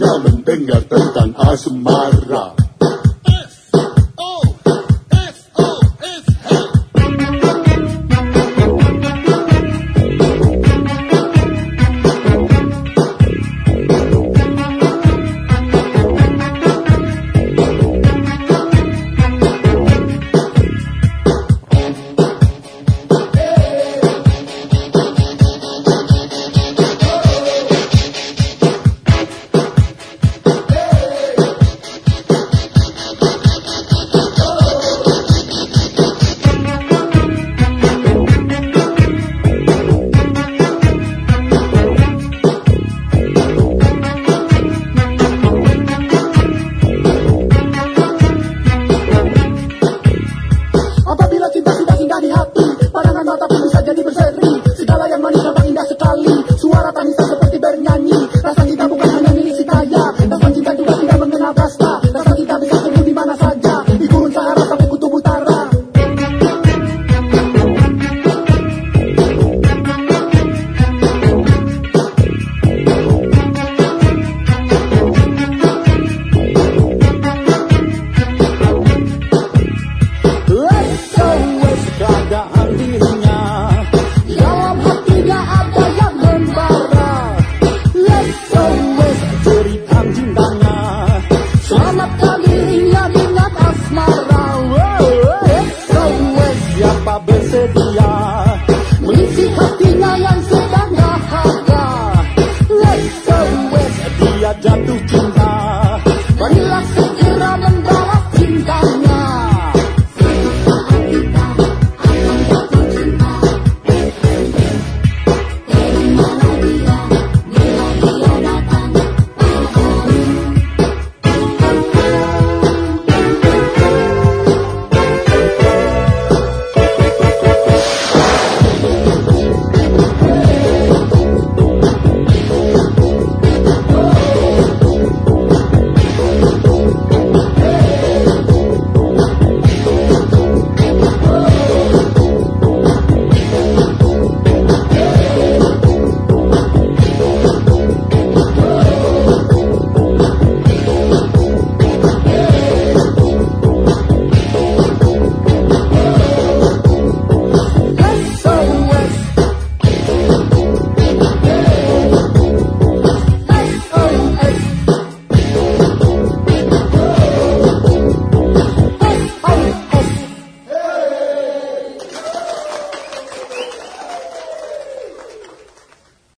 hanya mendengar tentang asmara. já já tu